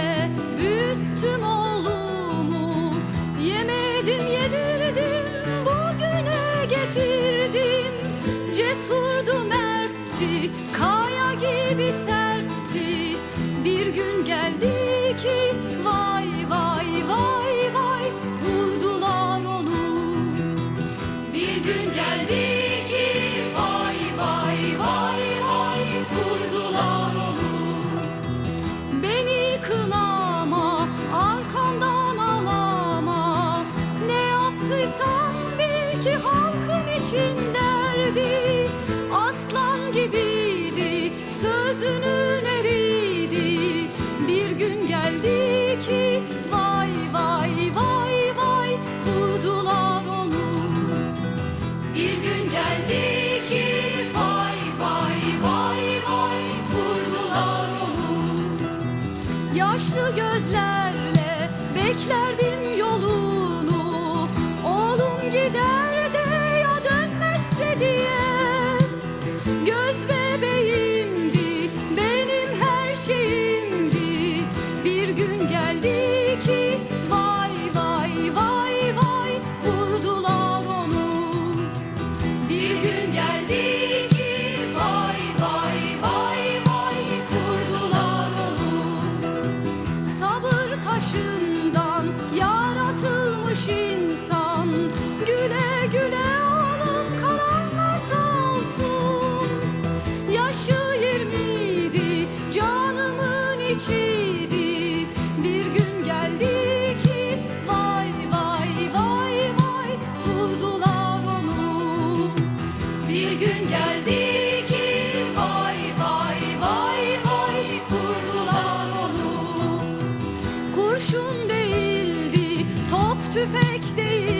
ile büyüttüm oğlumu. Yemedim yedirdim bugüne getirdim. Cesurdu mertti kaya gibi sertti. Bir gün geldi ki için derdi Aslan gibiydi sözünün eriydi Bir gün geldi ki vay vay vay vay Vurdular onu Bir gün geldi ki, vay vay vay vay buldular onu. yaşlı gözlerle candan yaratılmış insan. Güle güle oğlum karanlarsa olsun. Yaşı yirmiydi canımın içiydi. Bir gün tüfek değil.